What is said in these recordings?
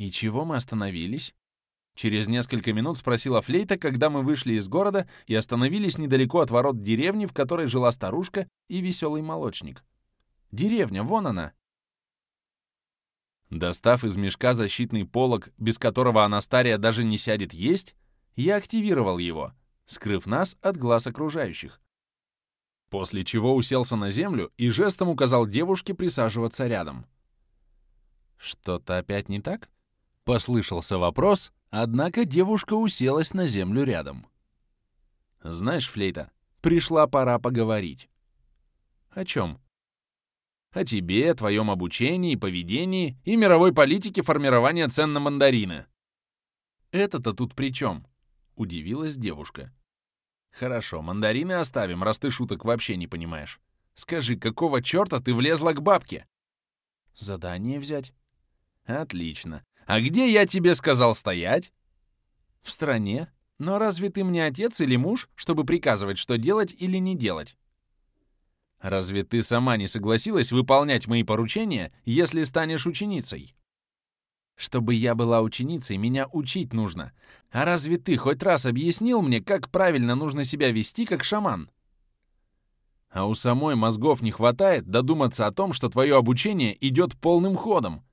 «И чего мы остановились?» Через несколько минут спросила Флейта, когда мы вышли из города и остановились недалеко от ворот деревни, в которой жила старушка и веселый молочник. «Деревня, вон она!» Достав из мешка защитный полог, без которого Анастария даже не сядет есть, я активировал его, скрыв нас от глаз окружающих. После чего уселся на землю и жестом указал девушке присаживаться рядом. «Что-то опять не так?» — послышался вопрос, однако девушка уселась на землю рядом. «Знаешь, Флейта, пришла пора поговорить». «О чем?» «О тебе, твоем обучении, поведении и мировой политике формирования цен на мандарины». «Это-то тут при чем?» — удивилась девушка. «Хорошо, мандарины оставим, раз ты шуток вообще не понимаешь. Скажи, какого черта ты влезла к бабке?» «Задание взять». «Отлично. А где я тебе сказал стоять?» «В стране. Но разве ты мне отец или муж, чтобы приказывать, что делать или не делать?» «Разве ты сама не согласилась выполнять мои поручения, если станешь ученицей?» Чтобы я была ученицей, меня учить нужно. А разве ты хоть раз объяснил мне, как правильно нужно себя вести, как шаман? А у самой мозгов не хватает додуматься о том, что твое обучение идет полным ходом.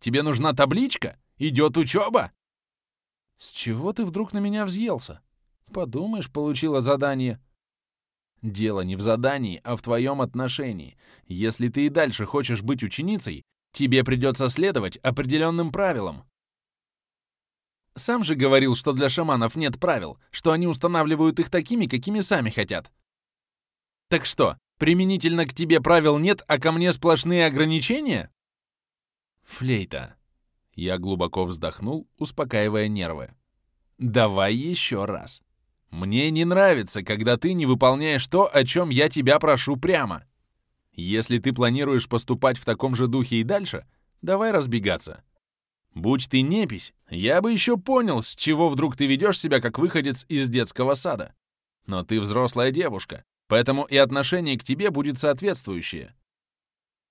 Тебе нужна табличка? Идет учеба? С чего ты вдруг на меня взъелся? Подумаешь, получила задание. Дело не в задании, а в твоем отношении. Если ты и дальше хочешь быть ученицей, Тебе придется следовать определенным правилам. Сам же говорил, что для шаманов нет правил, что они устанавливают их такими, какими сами хотят. Так что, применительно к тебе правил нет, а ко мне сплошные ограничения? Флейта. Я глубоко вздохнул, успокаивая нервы. Давай еще раз. Мне не нравится, когда ты не выполняешь то, о чем я тебя прошу прямо. Если ты планируешь поступать в таком же духе и дальше, давай разбегаться. Будь ты непись, я бы еще понял, с чего вдруг ты ведешь себя как выходец из детского сада. Но ты взрослая девушка, поэтому и отношение к тебе будет соответствующее.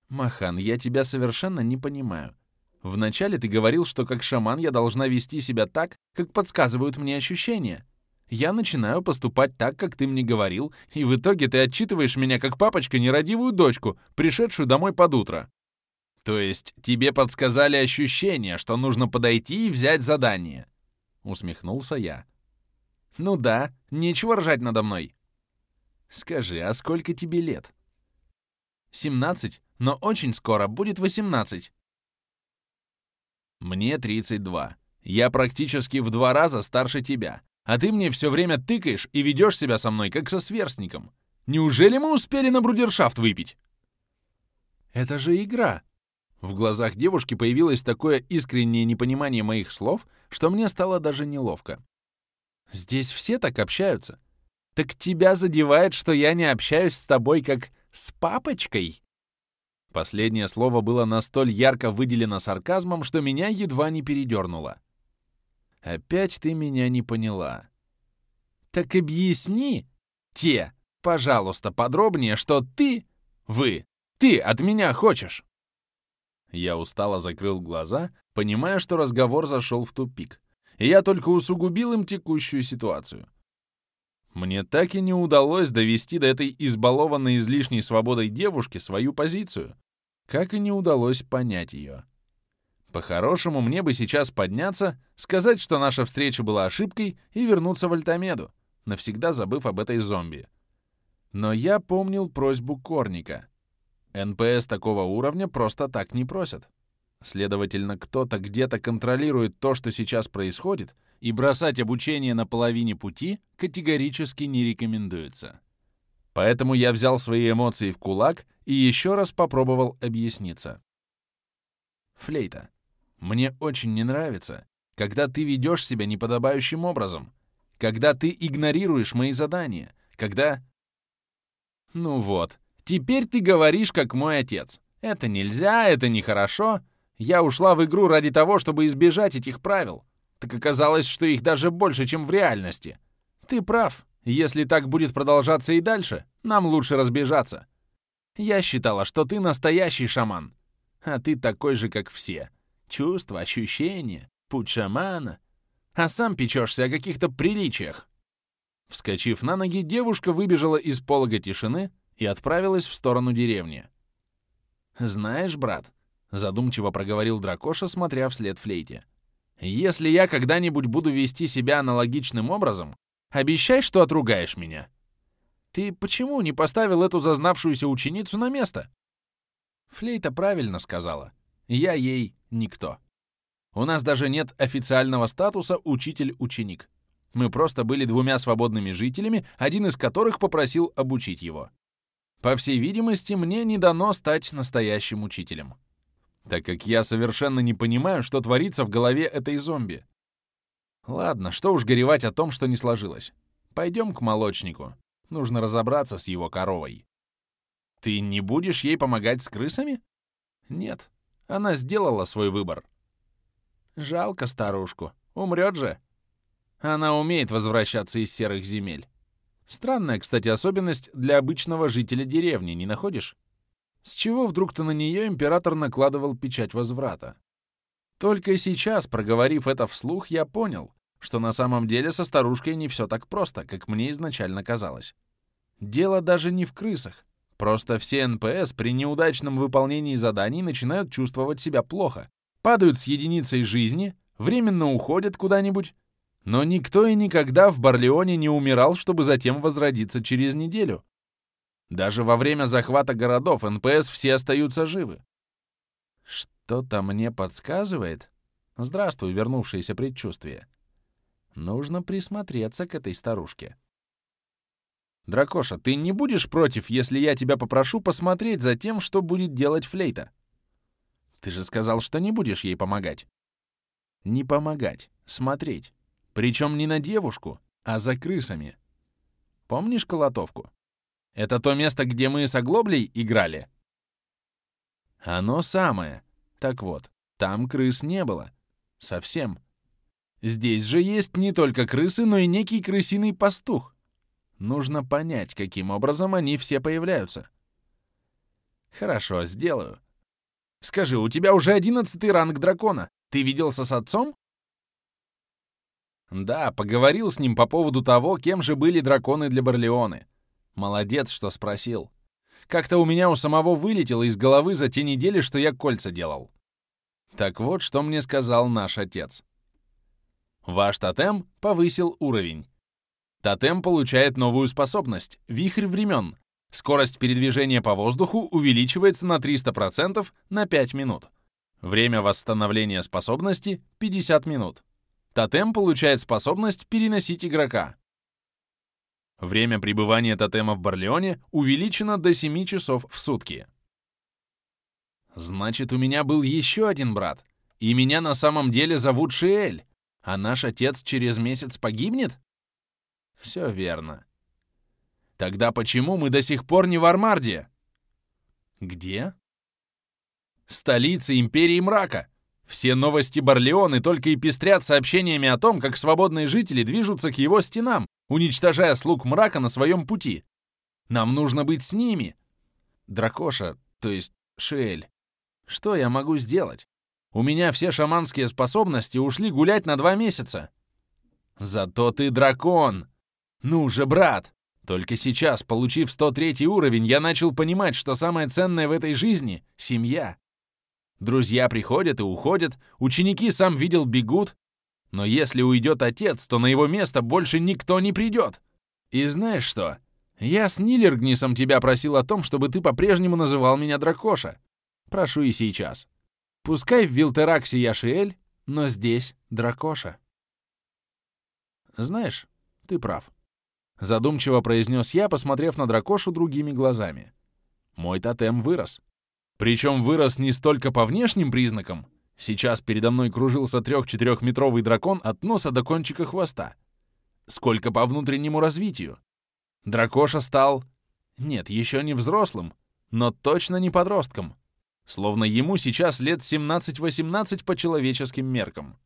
Махан, я тебя совершенно не понимаю. Вначале ты говорил, что как шаман я должна вести себя так, как подсказывают мне ощущения. Я начинаю поступать так, как ты мне говорил, и в итоге ты отчитываешь меня как папочка нерадивую дочку, пришедшую домой под утро. То есть тебе подсказали ощущение, что нужно подойти и взять задание. Усмехнулся я. Ну да, нечего ржать надо мной. Скажи, а сколько тебе лет? 17, но очень скоро будет 18. Мне 32. Я практически в два раза старше тебя. А ты мне все время тыкаешь и ведешь себя со мной, как со сверстником. Неужели мы успели на брудершафт выпить?» «Это же игра!» В глазах девушки появилось такое искреннее непонимание моих слов, что мне стало даже неловко. «Здесь все так общаются. Так тебя задевает, что я не общаюсь с тобой как с папочкой?» Последнее слово было настолько ярко выделено сарказмом, что меня едва не передернуло. Опять ты меня не поняла. Так объясни, те, пожалуйста, подробнее, что ты, вы, ты от меня хочешь. Я устало закрыл глаза, понимая, что разговор зашел в тупик, и я только усугубил им текущую ситуацию. Мне так и не удалось довести до этой избалованной излишней свободой девушки свою позицию, как и не удалось понять ее. По-хорошему, мне бы сейчас подняться, сказать, что наша встреча была ошибкой, и вернуться в Альтамеду, навсегда забыв об этой зомби. Но я помнил просьбу Корника. НПС такого уровня просто так не просят. Следовательно, кто-то где-то контролирует то, что сейчас происходит, и бросать обучение на половине пути категорически не рекомендуется. Поэтому я взял свои эмоции в кулак и еще раз попробовал объясниться. Флейта. Мне очень не нравится, когда ты ведешь себя неподобающим образом, когда ты игнорируешь мои задания, когда... Ну вот, теперь ты говоришь, как мой отец. Это нельзя, это нехорошо. Я ушла в игру ради того, чтобы избежать этих правил. Так оказалось, что их даже больше, чем в реальности. Ты прав. Если так будет продолжаться и дальше, нам лучше разбежаться. Я считала, что ты настоящий шаман. А ты такой же, как все Чувства, ощущения, путь шамана. А сам печешься о каких-то приличиях. Вскочив на ноги, девушка выбежала из полога тишины и отправилась в сторону деревни. «Знаешь, брат», — задумчиво проговорил Дракоша, смотря вслед флейте, «если я когда-нибудь буду вести себя аналогичным образом, обещай, что отругаешь меня». Ты почему не поставил эту зазнавшуюся ученицу на место? Флейта правильно сказала. Я ей никто. У нас даже нет официального статуса учитель-ученик. Мы просто были двумя свободными жителями, один из которых попросил обучить его. По всей видимости, мне не дано стать настоящим учителем. Так как я совершенно не понимаю, что творится в голове этой зомби. Ладно, что уж горевать о том, что не сложилось. Пойдем к молочнику. Нужно разобраться с его коровой. Ты не будешь ей помогать с крысами? Нет, она сделала свой выбор. Жалко старушку, умрет же. Она умеет возвращаться из серых земель. Странная, кстати, особенность для обычного жителя деревни, не находишь? С чего вдруг-то на нее император накладывал печать возврата? Только сейчас, проговорив это вслух, я понял, что на самом деле со старушкой не все так просто, как мне изначально казалось. Дело даже не в крысах. Просто все НПС при неудачном выполнении заданий начинают чувствовать себя плохо, падают с единицей жизни, временно уходят куда-нибудь. Но никто и никогда в Барлеоне не умирал, чтобы затем возродиться через неделю. Даже во время захвата городов НПС все остаются живы. Что-то мне подсказывает. Здравствуй, вернувшееся предчувствие. Нужно присмотреться к этой старушке. Дракоша, ты не будешь против, если я тебя попрошу посмотреть за тем, что будет делать флейта? Ты же сказал, что не будешь ей помогать. Не помогать, смотреть. Причем не на девушку, а за крысами. Помнишь колотовку? Это то место, где мы с Оглоблей играли? Оно самое. Так вот, там крыс не было. Совсем. Здесь же есть не только крысы, но и некий крысиный пастух. Нужно понять, каким образом они все появляются. Хорошо, сделаю. Скажи, у тебя уже одиннадцатый ранг дракона. Ты виделся с отцом? Да, поговорил с ним по поводу того, кем же были драконы для Барлеоны. Молодец, что спросил. Как-то у меня у самого вылетело из головы за те недели, что я кольца делал. Так вот, что мне сказал наш отец. Ваш тотем повысил уровень. Тотем получает новую способность — вихрь времен. Скорость передвижения по воздуху увеличивается на 300% на 5 минут. Время восстановления способности — 50 минут. Тотем получает способность переносить игрока. Время пребывания тотема в Барлеоне увеличено до 7 часов в сутки. Значит, у меня был еще один брат, и меня на самом деле зовут Шиэль. А наш отец через месяц погибнет? Все верно. Тогда почему мы до сих пор не в Армарде? Где? Столица Империи Мрака. Все новости Барлеоны только и пестрят сообщениями о том, как свободные жители движутся к его стенам, уничтожая слуг мрака на своем пути. Нам нужно быть с ними. Дракоша, то есть Шель. Что я могу сделать? У меня все шаманские способности ушли гулять на два месяца. Зато ты дракон. Ну же, брат! Только сейчас, получив 103 уровень, я начал понимать, что самое ценное в этой жизни — семья. Друзья приходят и уходят, ученики, сам видел, бегут. Но если уйдет отец, то на его место больше никто не придет. И знаешь что? Я с Нилергнисом тебя просил о том, чтобы ты по-прежнему называл меня Дракоша. Прошу и сейчас. Пускай в Вилтераксе я Шиэль, но здесь Дракоша. Знаешь, ты прав. Задумчиво произнес я, посмотрев на Дракошу другими глазами. Мой тотем вырос. Причем вырос не столько по внешним признакам. Сейчас передо мной кружился трех-четырехметровый дракон от носа до кончика хвоста. Сколько по внутреннему развитию. Дракоша стал... Нет, еще не взрослым, но точно не подростком. Словно ему сейчас лет 17-18 по человеческим меркам.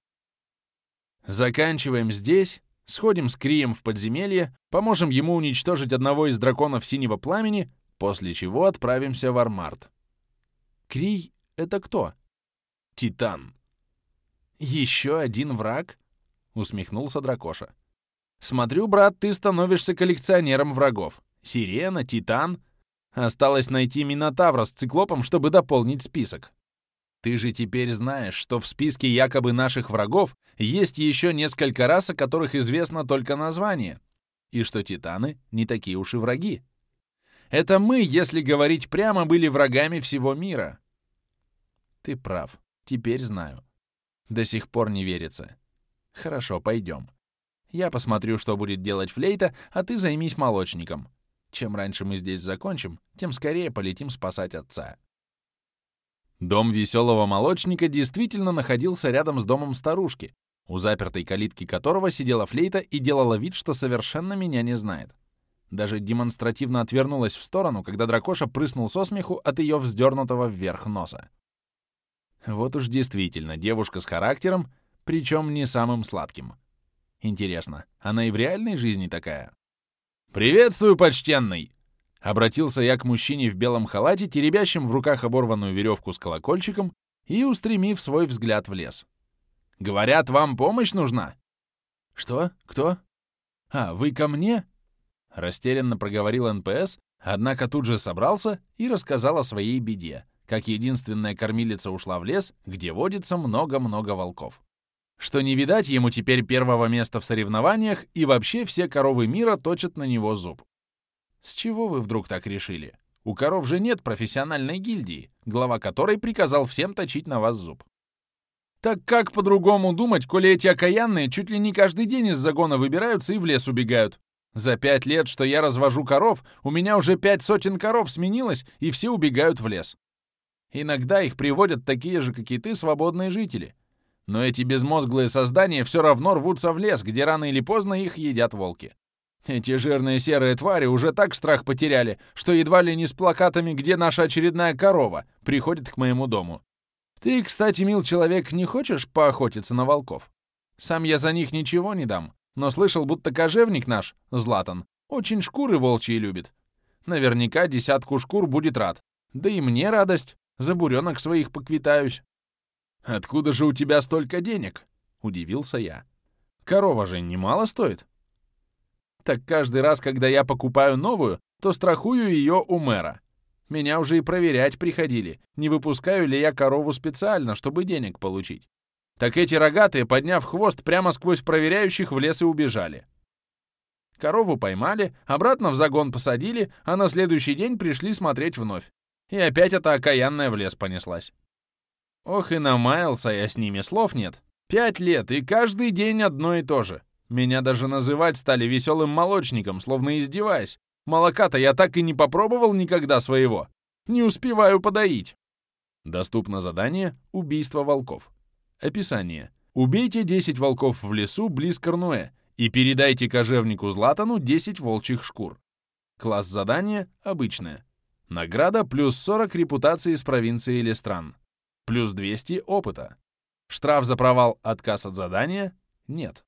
Заканчиваем здесь, сходим с Крием в подземелье, поможем ему уничтожить одного из драконов Синего Пламени, после чего отправимся в Армарт. Крий — это кто? Титан. «Еще один враг?» — усмехнулся Дракоша. «Смотрю, брат, ты становишься коллекционером врагов. Сирена, Титан. Осталось найти Минотавра с циклопом, чтобы дополнить список. Ты же теперь знаешь, что в списке якобы наших врагов есть еще несколько рас, о которых известно только название, и что Титаны не такие уж и враги. Это мы, если говорить прямо, были врагами всего мира. Ты прав. Теперь знаю. До сих пор не верится. Хорошо, пойдем. Я посмотрю, что будет делать флейта, а ты займись молочником. Чем раньше мы здесь закончим, тем скорее полетим спасать отца. Дом веселого молочника действительно находился рядом с домом старушки, у запертой калитки которого сидела флейта и делала вид, что совершенно меня не знает. Даже демонстративно отвернулась в сторону, когда дракоша прыснул со смеху от ее вздернутого вверх носа. Вот уж действительно девушка с характером, причем не самым сладким. Интересно, она и в реальной жизни такая? «Приветствую, почтенный!» Обратился я к мужчине в белом халате, теребящем в руках оборванную веревку с колокольчиком и устремив свой взгляд в лес. «Говорят, вам помощь нужна?» «Что? Кто?» «А, вы ко мне?» Растерянно проговорил НПС, однако тут же собрался и рассказал о своей беде, как единственная кормилица ушла в лес, где водится много-много волков. Что не видать ему теперь первого места в соревнованиях, и вообще все коровы мира точат на него зуб. С чего вы вдруг так решили? У коров же нет профессиональной гильдии, глава которой приказал всем точить на вас зуб. Так как по-другому думать, коли эти окаянные чуть ли не каждый день из загона выбираются и в лес убегают? За пять лет, что я развожу коров, у меня уже пять сотен коров сменилось, и все убегают в лес. Иногда их приводят такие же, как и ты, свободные жители. Но эти безмозглые создания все равно рвутся в лес, где рано или поздно их едят волки. Эти жирные серые твари уже так страх потеряли, что едва ли не с плакатами «Где наша очередная корова?» приходят к моему дому. Ты, кстати, мил человек, не хочешь поохотиться на волков? Сам я за них ничего не дам, но слышал, будто кожевник наш, Златан, очень шкуры волчьи любит. Наверняка десятку шкур будет рад. Да и мне радость. За буренок своих поквитаюсь. «Откуда же у тебя столько денег?» — удивился я. «Корова же немало стоит». «Так каждый раз, когда я покупаю новую, то страхую ее у мэра. Меня уже и проверять приходили, не выпускаю ли я корову специально, чтобы денег получить. Так эти рогатые, подняв хвост, прямо сквозь проверяющих в лес и убежали. Корову поймали, обратно в загон посадили, а на следующий день пришли смотреть вновь. И опять эта окаянная в лес понеслась. Ох и намаялся я с ними, слов нет. Пять лет, и каждый день одно и то же. Меня даже называть стали веселым молочником, словно издеваясь. Молока-то я так и не попробовал никогда своего. Не успеваю подоить. Доступно задание «Убийство волков». Описание. Убейте 10 волков в лесу близ Корнуэ и передайте кожевнику Златану 10 волчьих шкур. Класс задания обычное. Награда плюс 40 репутации из провинции или стран. Плюс 200 опыта. Штраф за провал отказ от задания нет.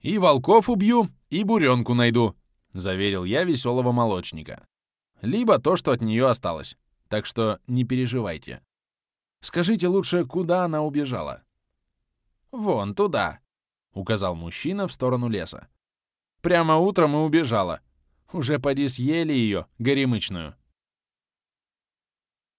«И волков убью, и буренку найду», — заверил я веселого молочника. «Либо то, что от нее осталось. Так что не переживайте. Скажите лучше, куда она убежала?» «Вон туда», — указал мужчина в сторону леса. «Прямо утром и убежала. Уже поди съели ее, горемычную».